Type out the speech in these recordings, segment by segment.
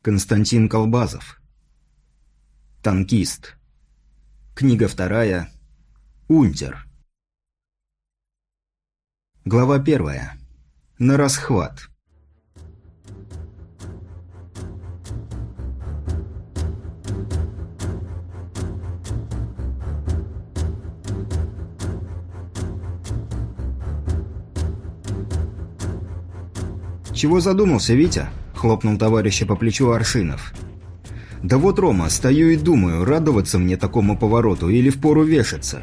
Константин Колбазов. Танкист. Книга вторая. Унтер. Глава первая. На расхват. «Чего задумался, Витя?» – хлопнул товарища по плечу Аршинов. «Да вот, Рома, стою и думаю, радоваться мне такому повороту или впору вешаться.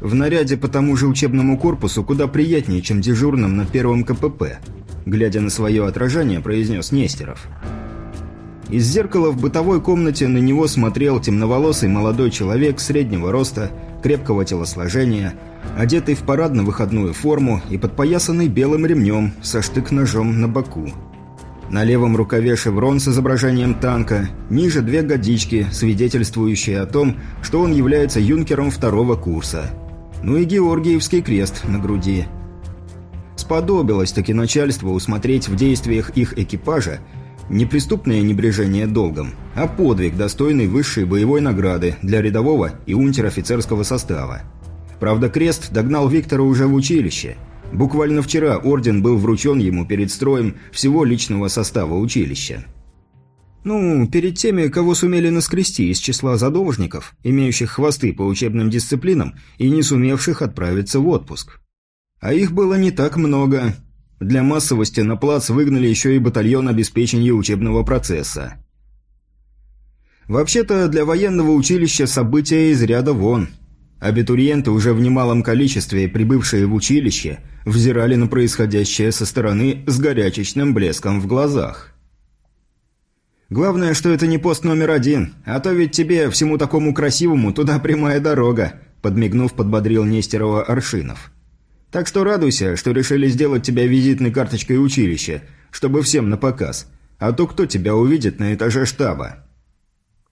В наряде по тому же учебному корпусу куда приятнее, чем дежурным на первом КПП», – глядя на свое отражение, произнес Нестеров. Из зеркала в бытовой комнате на него смотрел темноволосый молодой человек среднего роста, крепкого телосложения – одетый в парадно-выходную форму и подпоясанный белым ремнем со штык-ножом на боку. На левом рукаве шеврон с изображением танка, ниже две годички, свидетельствующие о том, что он является юнкером второго курса. Ну и Георгиевский крест на груди. Сподобилось-таки начальству усмотреть в действиях их экипажа не преступное небрежение долгом, а подвиг, достойный высшей боевой награды для рядового и унтер-офицерского состава. Правда, крест догнал Виктора уже в училище. Буквально вчера орден был вручен ему перед строем всего личного состава училища. Ну, перед теми, кого сумели наскрести из числа задолжников, имеющих хвосты по учебным дисциплинам и не сумевших отправиться в отпуск. А их было не так много. Для массовости на плац выгнали еще и батальон обеспечения учебного процесса. Вообще-то, для военного училища события из ряда вон – Абитуриенты, уже в немалом количестве прибывшие в училище, взирали на происходящее со стороны с горячечным блеском в глазах. «Главное, что это не пост номер один, а то ведь тебе, всему такому красивому, туда прямая дорога», подмигнув, подбодрил Нестерова Аршинов. «Так что радуйся, что решили сделать тебя визитной карточкой училища, чтобы всем на показ. А то кто тебя увидит на этаже штаба?»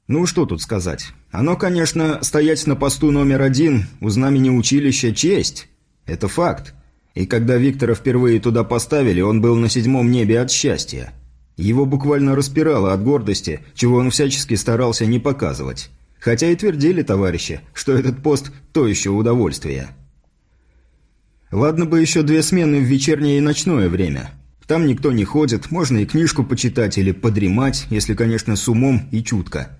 Ну, что тут сказать. Оно, конечно, стоять на посту номер один у знамени училища – честь. Это факт. И когда Виктора впервые туда поставили, он был на седьмом небе от счастья. Его буквально распирало от гордости, чего он всячески старался не показывать. Хотя и твердили товарищи, что этот пост – то еще удовольствие. Ладно бы еще две смены в вечернее и ночное время. Там никто не ходит, можно и книжку почитать или подремать, если, конечно, с умом и чутко.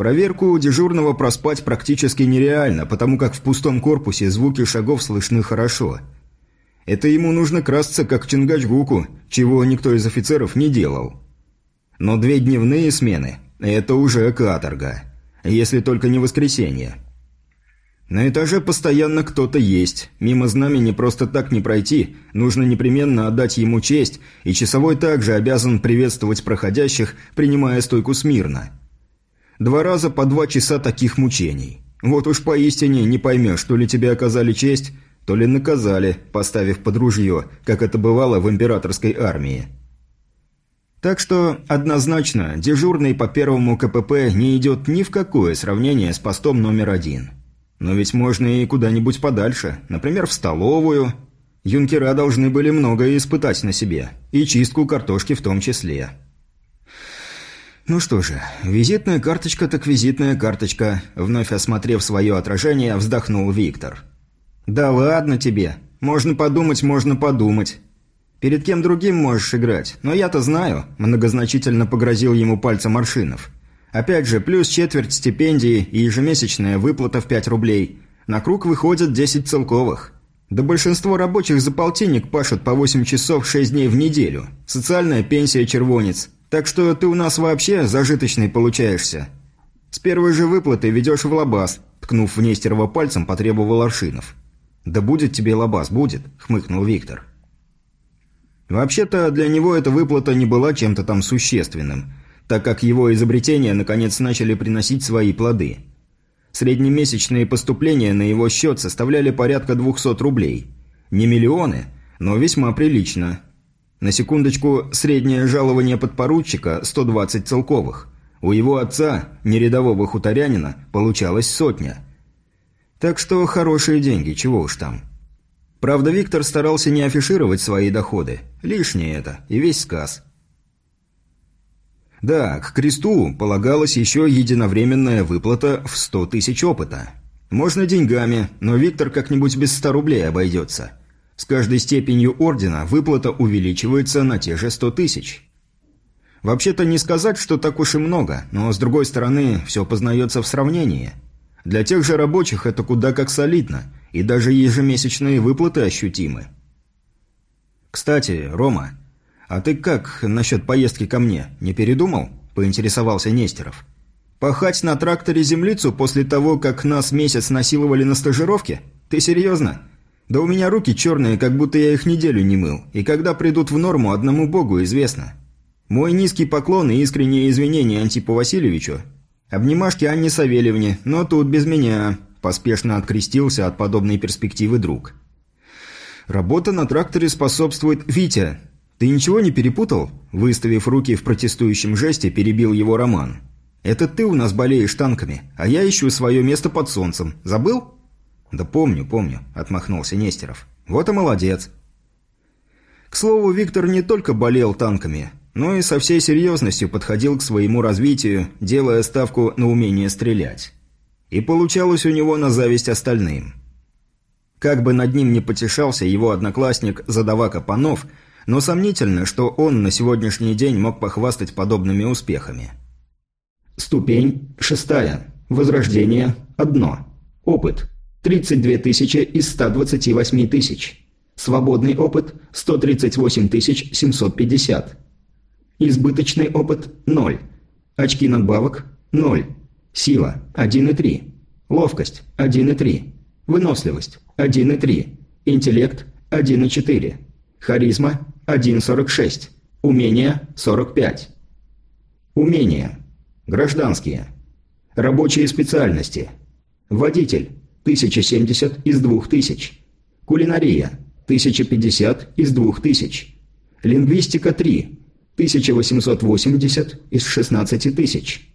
Проверку дежурного проспать практически нереально, потому как в пустом корпусе звуки шагов слышны хорошо. Это ему нужно красться как Чингачгуку, чего никто из офицеров не делал. Но две дневные смены – это уже каторга. Если только не воскресенье. На этаже постоянно кто-то есть. Мимо знамени просто так не пройти. Нужно непременно отдать ему честь, и часовой также обязан приветствовать проходящих, принимая стойку смирно. Два раза по два часа таких мучений. Вот уж поистине не поймешь, то ли тебе оказали честь, то ли наказали, поставив под ружье, как это бывало в императорской армии. Так что, однозначно, дежурный по первому КПП не идет ни в какое сравнение с постом номер один. Но ведь можно и куда-нибудь подальше, например, в столовую. Юнкера должны были многое испытать на себе, и чистку картошки в том числе. Ну что же, визитная карточка так визитная карточка, вновь осмотрев свое отражение, вздохнул Виктор. Да ладно тебе. Можно подумать, можно подумать. Перед кем другим можешь играть, но я-то знаю, многозначительно погрозил ему пальцем Аршинов. Опять же, плюс четверть стипендии и ежемесячная выплата в 5 рублей. На круг выходят 10 целковых. Да большинство рабочих за полтинник пашут по 8 часов 6 дней в неделю. Социальная пенсия червонец – так что ты у нас вообще зажиточный получаешься. С первой же выплаты ведешь в лабаз», – ткнув в Нестерова пальцем, потребовал Аршинов. «Да будет тебе лабаз, будет», – хмыкнул Виктор. Вообще-то для него эта выплата не была чем-то там существенным, так как его изобретения наконец начали приносить свои плоды. Среднемесячные поступления на его счет составляли порядка 200 рублей. Не миллионы, но весьма прилично. На секундочку, среднее жалование подпоручика – 120 целковых. У его отца, нерядового хуторянина, получалось сотня. Так что хорошие деньги, чего уж там. Правда, Виктор старался не афишировать свои доходы. Лишнее это, и весь сказ. Да, к кресту полагалась еще единовременная выплата в 100 тысяч опыта. Можно деньгами, но Виктор как-нибудь без 100 рублей обойдется. С каждой степенью ордена выплата увеличивается на те же 100 тысяч. Вообще-то не сказать, что так уж и много, но с другой стороны, все познается в сравнении. Для тех же рабочих это куда как солидно – и даже ежемесячные выплаты ощутимы. «Кстати, Рома, а ты как насчет поездки ко мне, не передумал?» – поинтересовался Нестеров. «Пахать на тракторе землицу после того, как нас месяц насиловали на стажировке? Ты серьезно? Да у меня руки черные, как будто я их неделю не мыл, и когда придут в норму, одному богу известно. Мой низкий поклон и искренние извинения Антипу Васильевичу. Обнимашки Анне Савельевне, но тут без меня. Поспешно открестился от подобной перспективы друг. «Работа на тракторе способствует... Витя, ты ничего не перепутал?» Выставив руки в протестующем жесте, перебил его Роман. «Это ты у нас болеешь танками, а я ищу свое место под солнцем. Забыл?» «Да помню, помню», — отмахнулся Нестеров. «Вот и молодец». К слову, Виктор не только болел танками, но и со всей серьезностью подходил к своему развитию, делая ставку на умение стрелять. И получалось у него на зависть остальным. Как бы над ним не потешался его одноклассник Задавака Панов, но сомнительно, что он на сегодняшний день мог похвастать подобными успехами. Ступень шестая. Возрождение – одно. Опыт – 32 тысячи из 128 тысяч. Свободный опыт – 138 750. Избыточный опыт – 0. Очки надбавок – 0. Сила – 1,3. Ловкость – 1,3. Выносливость – 1,3. Интеллект – 1,4. Харизма – 1,46. Умения – 45. Умения. Гражданские. Рабочие специальности. Водитель – 1070 из 2000. Кулинария – 1050 из 2000. Лингвистика – 3. 1880 из 16 тысяч.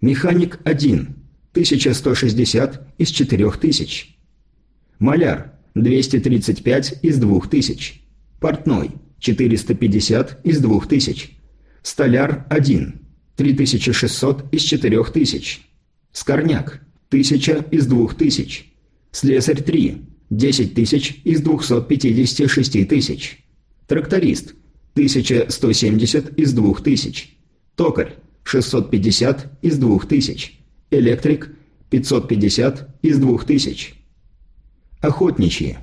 Механик 1. 1160 из 4000. Маляр. 235 из 2000. Портной. 450 из 2000. Столяр 1. 3600 из 4000. Скорняк. 1000 из 2000. Слесарь 3. 10 тысяч из 256 тысяч. Тракторист. 1170 из 2000. Токарь. 650 из 2000. Электрик – 550 из 2000. Охотничьи.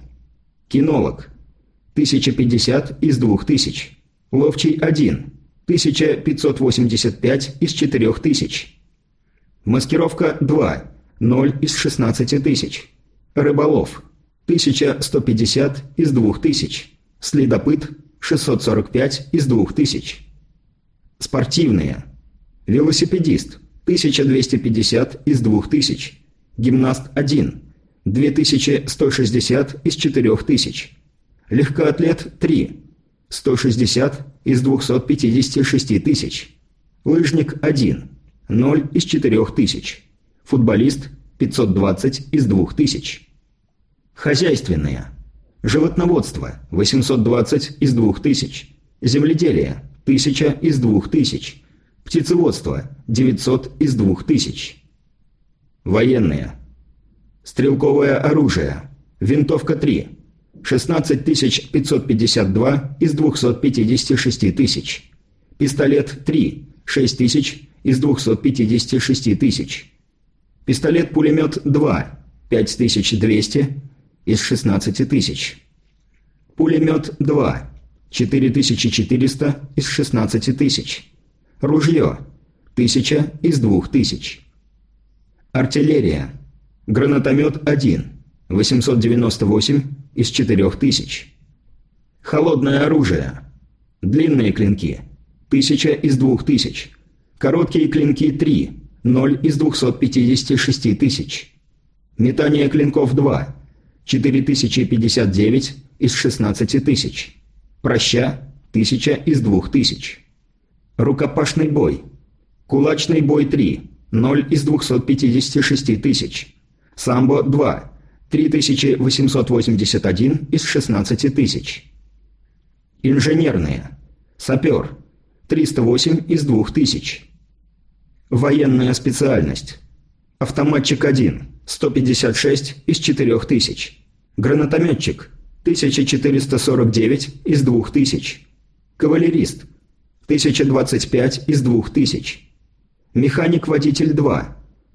Кинолог – 1050 из 2000. Ловчий – 1. 1585 из 4000. Маскировка – 2. 0 из 16 тысяч. Рыболов – 1150 из 2000. Следопыт – 645 из 2000. Спортивные – Велосипедист – 1250 из 2000. Гимнаст – 1. 2160 из 4000. Легкоатлет – 3. 160 из 256 тысяч. Лыжник – 1. 0 из 4000. Футболист – 520 из 2000. Хозяйственные. Животноводство – 820 из 2000. Земледелие – 1000 из 2000. Птицеводство – 900 из 2000. Военные. Стрелковое оружие. Винтовка 3. 16 552 из 256 тысяч. Пистолет 3. 6 тысяч из 256 тысяч. Пистолет-пулемет 2. 5200 из 16 тысяч. Пулемет 2. 4400 из 16 тысяч. Ружье. Тысяча из двух тысяч. Артиллерия. Гранатомет 1. 898 из 4000. Холодное оружие. Длинные клинки – 1000 из 2000. Короткие клинки – 3, 0 из 256 тысяч. Метание клинков – 2, 4059 из 16 тысяч. Проща – 1000 из 2000. Рукопашный бой. Кулачный бой 3, 0 из 256 тысяч. Самбо 2, 3881 из 16 тысяч. Инженерные. Сапер. 308 из 2000. Военная специальность. Автоматчик 1. 156 из 4000. Гранатометчик. 1449 из 2000. Кавалерист. 1025 из 2000. Механик-водитель 2.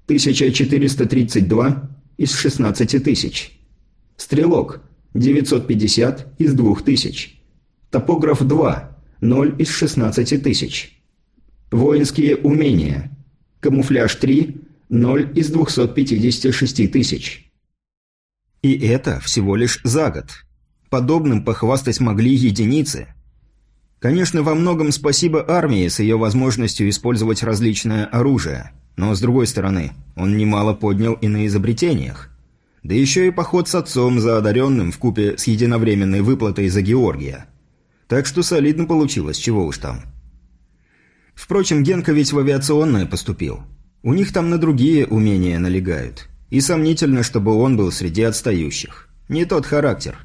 1432 из 16 тысяч. Стрелок. 950 из 2000. Топограф 2. 0 из 16 тысяч. Воинские умения. Камуфляж 3. 0 из 256 тысяч. И это всего лишь за год. Подобным похвастать могли единицы. Конечно, во многом спасибо армии с ее возможностью использовать различное оружие. Но, с другой стороны, он немало поднял и на изобретениях. Да еще и поход с отцом за одаренным в купе с единовременной выплатой за Георгия – так что солидно получилось, чего уж там. Впрочем, Генка ведь в авиационное поступил. У них там на другие умения налегают. И сомнительно, чтобы он был среди отстающих. Не тот характер.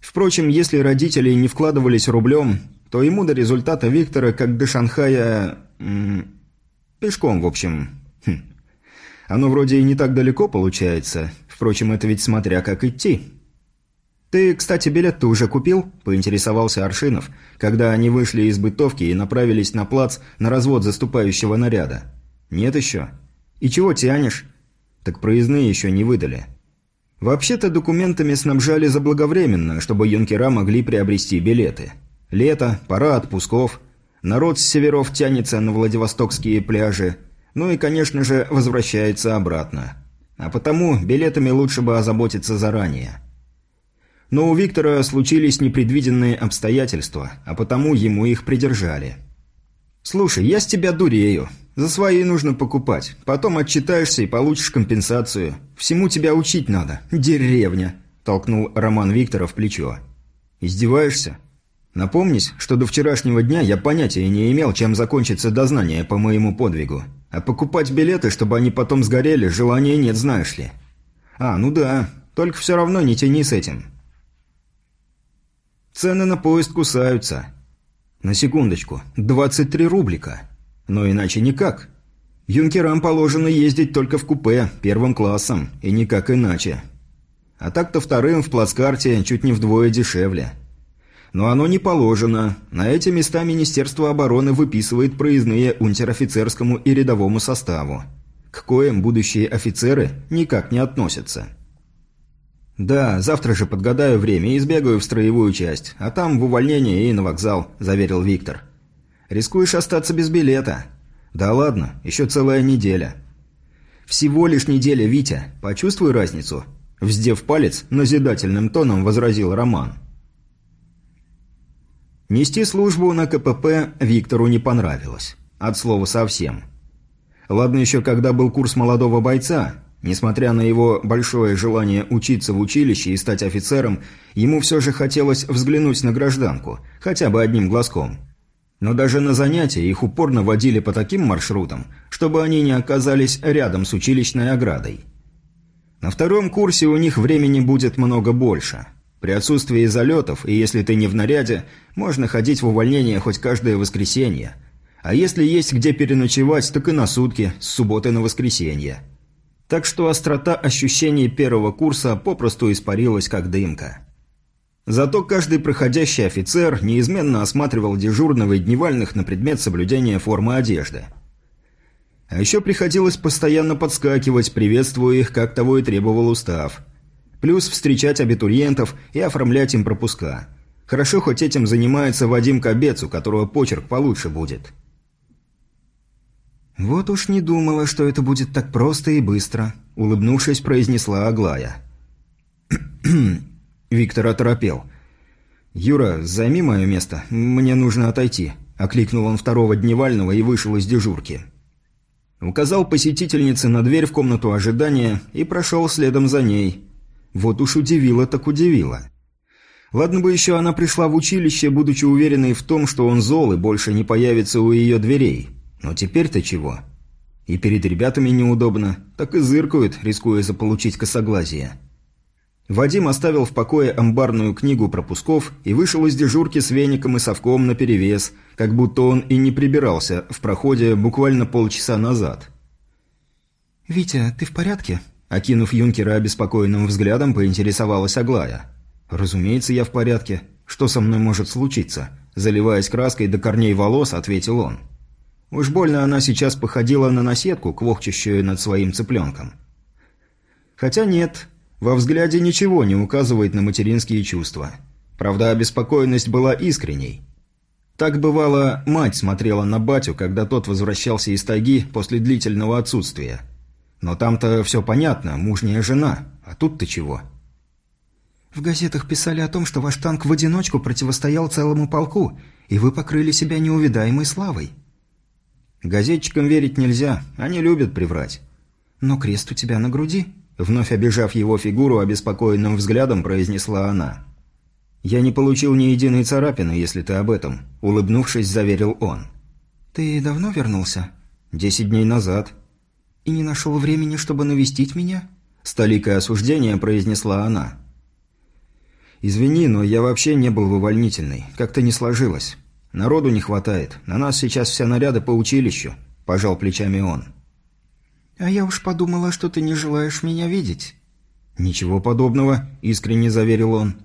Впрочем, если родители не вкладывались рублем, то ему до результата Виктора, как до Шанхая... М пешком, в общем. Хм. Оно вроде и не так далеко получается. Впрочем, это ведь смотря как идти. «Ты, кстати, билет-то уже купил?» – поинтересовался Аршинов, когда они вышли из бытовки и направились на плац на развод заступающего наряда. «Нет еще». «И чего тянешь?» «Так проездные еще не выдали». Вообще-то документами снабжали заблаговременно, чтобы юнкера могли приобрести билеты. Лето, пора отпусков, народ с северов тянется на Владивостокские пляжи, ну и, конечно же, возвращается обратно. А потому билетами лучше бы озаботиться заранее. Но у Виктора случились непредвиденные обстоятельства, а потому ему их придержали. «Слушай, я с тебя дурею. За свои нужно покупать. Потом отчитаешься и получишь компенсацию. Всему тебя учить надо. Деревня!» – толкнул Роман Виктора в плечо. «Издеваешься? Напомнись, что до вчерашнего дня я понятия не имел, чем закончится дознание по моему подвигу. А покупать билеты, чтобы они потом сгорели, желания нет, знаешь ли. А, ну да, только все равно не тяни с этим. Цены на поезд кусаются. На секундочку, 23 рублика. Но иначе никак. Юнкерам положено ездить только в купе, первым классом, и никак иначе. А так-то вторым в плацкарте чуть не вдвое дешевле. Но оно не положено. На эти места Министерство обороны выписывает проездные унтер-офицерскому и рядовому составу. К коим будущие офицеры никак не относятся. «Да, завтра же подгадаю время и сбегаю в строевую часть, а там в увольнение и на вокзал», – заверил Виктор. «Рискуешь остаться без билета?» «Да ладно, еще целая неделя». «Всего лишь неделя, Витя. Почувствуй разницу?» Вздев палец, назидательным тоном возразил Роман. Нести службу на КПП Виктору не понравилось. От слова совсем. Ладно еще, когда был курс молодого бойца, Несмотря на его большое желание учиться в училище и стать офицером, ему все же хотелось взглянуть на гражданку, хотя бы одним глазком. Но даже на занятия их упорно водили по таким маршрутам, чтобы они не оказались рядом с училищной оградой. На втором курсе у них времени будет много больше. При отсутствии залетов, и если ты не в наряде, можно ходить в увольнение хоть каждое воскресенье. А если есть где переночевать, так и на сутки, с субботы на воскресенье так что острота ощущений первого курса попросту испарилась как дымка. Зато каждый проходящий офицер неизменно осматривал дежурного и дневальных на предмет соблюдения формы одежды. А еще приходилось постоянно подскакивать, приветствуя их, как того и требовал устав. Плюс встречать абитуриентов и оформлять им пропуска. Хорошо, хоть этим занимается Вадим Кобец, у которого почерк получше будет. «Вот уж не думала, что это будет так просто и быстро», – улыбнувшись, произнесла Аглая. Виктор оторопел. «Юра, займи мое место, мне нужно отойти», – окликнул он второго дневального и вышел из дежурки. Указал посетительнице на дверь в комнату ожидания и прошел следом за ней. Вот уж удивило так удивило. Ладно бы еще она пришла в училище, будучи уверенной в том, что он зол и больше не появится у ее дверей. Но теперь-то чего? И перед ребятами неудобно, так и зыркают, рискуя заполучить косоглазие. Вадим оставил в покое амбарную книгу пропусков и вышел из дежурки с веником и совком наперевес, как будто он и не прибирался в проходе буквально полчаса назад. «Витя, ты в порядке?» Окинув юнкера обеспокоенным взглядом, поинтересовалась Аглая. «Разумеется, я в порядке. Что со мной может случиться?» Заливаясь краской до корней волос, ответил он. Уж больно она сейчас походила на наседку, квохчущую над своим цыпленком. Хотя нет, во взгляде ничего не указывает на материнские чувства. Правда, обеспокоенность была искренней. Так бывало, мать смотрела на батю, когда тот возвращался из тайги после длительного отсутствия. Но там-то все понятно, мужняя жена, а тут-то чего? В газетах писали о том, что ваш танк в одиночку противостоял целому полку, и вы покрыли себя неувидаемой славой. Газетчикам верить нельзя, они любят приврать. Но крест у тебя на груди. Вновь обижав его фигуру, обеспокоенным взглядом произнесла она. «Я не получил ни единой царапины, если ты об этом», — улыбнувшись, заверил он. «Ты давно вернулся?» «Десять дней назад». «И не нашел времени, чтобы навестить меня?» С толикой осуждения произнесла она. «Извини, но я вообще не был в увольнительной. Как-то не сложилось. Народу не хватает. На нас сейчас все наряды по училищу», – пожал плечами он. «А я уж подумала, что ты не желаешь меня видеть». «Ничего подобного», – искренне заверил он.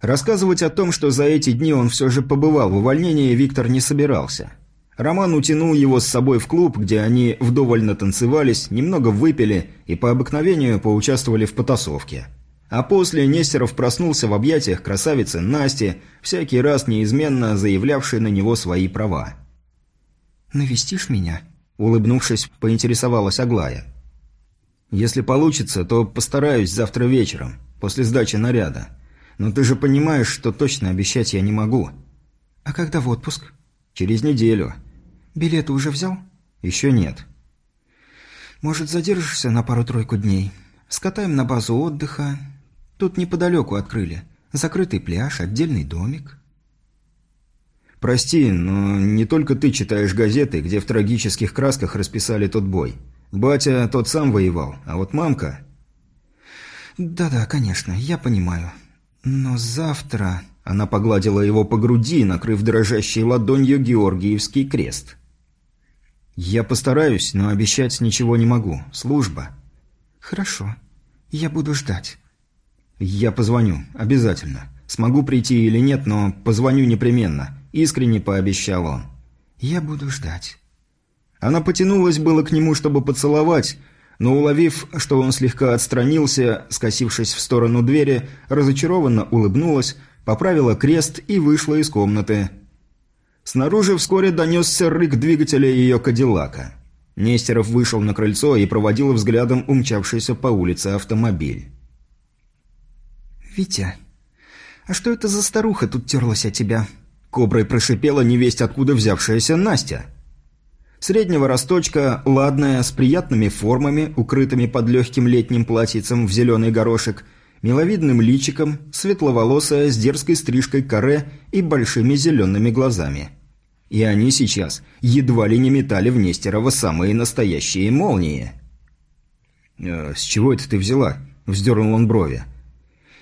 Рассказывать о том, что за эти дни он все же побывал в увольнении, Виктор не собирался. Роман утянул его с собой в клуб, где они вдоволь натанцевались, немного выпили и по обыкновению поучаствовали в потасовке. А после Нестеров проснулся в объятиях красавицы Насти, всякий раз неизменно заявлявшей на него свои права. «Навестишь меня?» Улыбнувшись, поинтересовалась Аглая. «Если получится, то постараюсь завтра вечером, после сдачи наряда. Но ты же понимаешь, что точно обещать я не могу». «А когда в отпуск?» «Через неделю». «Билеты уже взял?» «Еще нет». «Может, задержишься на пару-тройку дней? Скатаем на базу отдыха. Тут неподалеку открыли. Закрытый пляж, отдельный домик». «Прости, но не только ты читаешь газеты, где в трагических красках расписали тот бой. Батя тот сам воевал, а вот мамка...» «Да-да, конечно, я понимаю. Но завтра...» Она погладила его по груди, накрыв дрожащей ладонью Георгиевский крест. «Я постараюсь, но обещать ничего не могу. Служба». «Хорошо. Я буду ждать». «Я позвоню. Обязательно. Смогу прийти или нет, но позвоню непременно. Искренне пообещал он. «Я буду ждать». Она потянулась было к нему, чтобы поцеловать, но, уловив, что он слегка отстранился, скосившись в сторону двери, разочарованно улыбнулась, поправила крест и вышла из комнаты. Снаружи вскоре донесся рык двигателя ее кадиллака. Нестеров вышел на крыльцо и проводил взглядом умчавшийся по улице автомобиль. «Витя, а что это за старуха тут терлась от тебя?» Коброй прошипела невесть откуда взявшаяся Настя. Среднего росточка, ладная, с приятными формами, укрытыми под легким летним платьицем в зеленый горошек, миловидным личиком, светловолосая, с дерзкой стрижкой каре и большими зелеными глазами. И они сейчас едва ли не метали в Нестерова самые настоящие молнии. «Э, «С чего это ты взяла?» – вздернул он брови.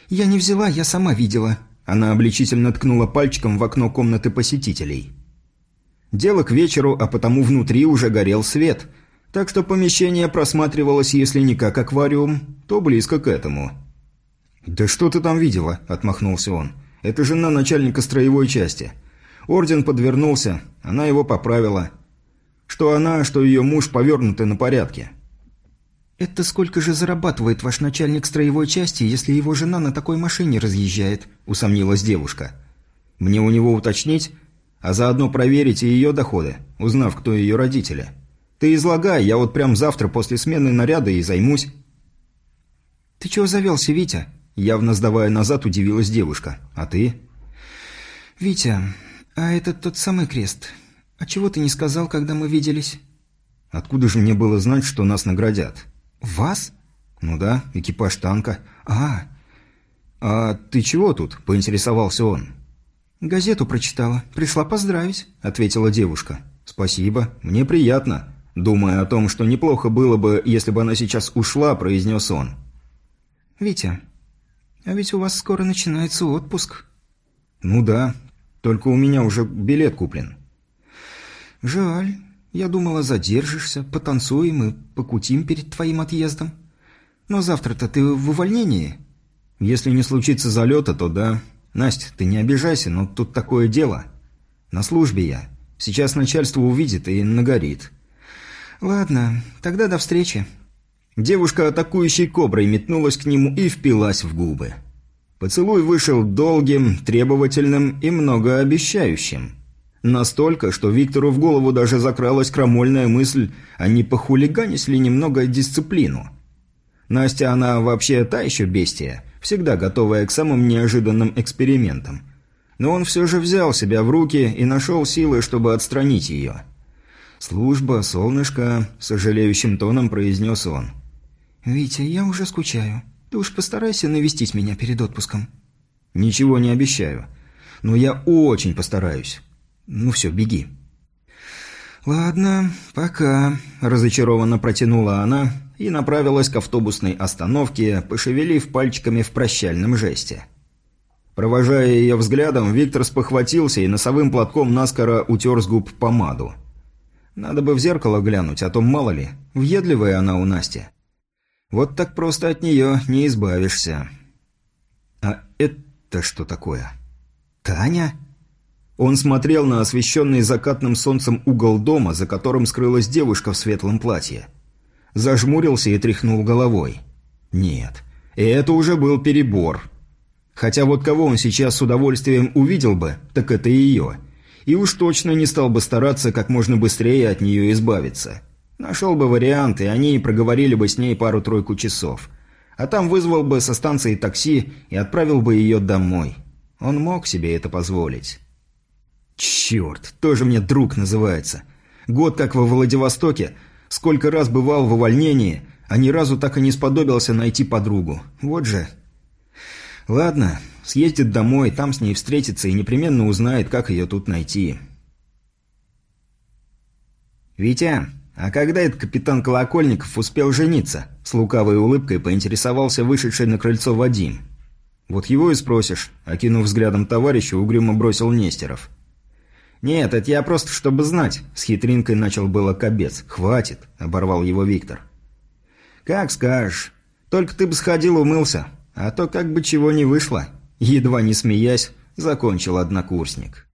«Я не взяла, я сама видела», она обличительно ткнула пальчиком в окно комнаты посетителей. Дело к вечеру, а потому внутри уже горел свет, так что помещение просматривалось, если не как аквариум, то близко к этому. «Да что ты там видела?» – отмахнулся он. «Это жена начальника строевой части. Орден подвернулся, она его поправила. Что она, что ее муж повернуты на порядке. «Это сколько же зарабатывает ваш начальник строевой части, если его жена на такой машине разъезжает?» – усомнилась девушка. «Мне у него уточнить, а заодно проверить и ее доходы, узнав, кто ее родители. Ты излагай, я вот прям завтра после смены наряда и займусь». «Ты чего завелся, Витя?» Явно сдавая назад, удивилась девушка. «А ты?» «Витя, а это тот самый крест. А чего ты не сказал, когда мы виделись?» «Откуда же мне было знать, что нас наградят?» «Вас?» «Ну да, экипаж танка». «А, «А ты чего тут?» – поинтересовался он. «Газету прочитала. Пришла поздравить», – ответила девушка. «Спасибо. Мне приятно». Думая о том, что неплохо было бы, если бы она сейчас ушла, произнес он. «Витя, а ведь у вас скоро начинается отпуск». «Ну да, только у меня уже билет куплен». «Жаль. Я думала, задержишься, потанцуем и покутим перед твоим отъездом. Но завтра-то ты в увольнении». «Если не случится залета, то да. Настя, ты не обижайся, но тут такое дело. На службе я. Сейчас начальство увидит и нагорит». «Ладно, тогда до встречи». Девушка атакующей коброй метнулась к нему и впилась в губы. Поцелуй вышел долгим, требовательным и многообещающим. Настолько, что Виктору в голову даже закралась крамольная мысль, а не похулиганить ли немного дисциплину. Настя, она вообще та еще бестия, всегда готовая к самым неожиданным экспериментам. Но он все же взял себя в руки и нашел силы, чтобы отстранить ее. «Служба, солнышко», — сожалеющим тоном произнес он. «Витя, я уже скучаю. Ты уж постарайся навестить меня перед отпуском». «Ничего не обещаю. Но я очень постараюсь. Ну все, беги». «Ладно, пока», – разочарованно протянула она и направилась к автобусной остановке, пошевелив пальчиками в прощальном жесте. Провожая ее взглядом, Виктор спохватился и носовым платком наскоро утер с губ помаду. Надо бы в зеркало глянуть, а то мало ли, въедливая она у Насти. Вот так просто от нее не избавишься. А это что такое? Таня? Он смотрел на освещенный закатным солнцем угол дома, за которым скрылась девушка в светлом платье. Зажмурился и тряхнул головой. Нет, это уже был перебор. Хотя вот кого он сейчас с удовольствием увидел бы, так это ее – и уж точно не стал бы стараться как можно быстрее от нее избавиться. Нашел бы вариант, и они проговорили бы с ней пару-тройку часов. А там вызвал бы со станции такси и отправил бы ее домой. Он мог себе это позволить. Черт, тоже мне друг называется. Год как во Владивостоке, сколько раз бывал в увольнении, а ни разу так и не сподобился найти подругу. Вот же. Ладно, Съездит домой, там с ней встретится и непременно узнает, как ее тут найти. «Витя, а когда этот капитан Колокольников успел жениться?» С лукавой улыбкой поинтересовался вышедший на крыльцо Вадим. «Вот его и спросишь», — окинув взглядом товарища, угрюмо бросил Нестеров. «Нет, это я просто, чтобы знать», — с хитринкой начал было кобец. «Хватит», — оборвал его Виктор. «Как скажешь. Только ты бы сходил умылся, а то как бы чего не вышло». Едва не смеясь, закончил однокурсник.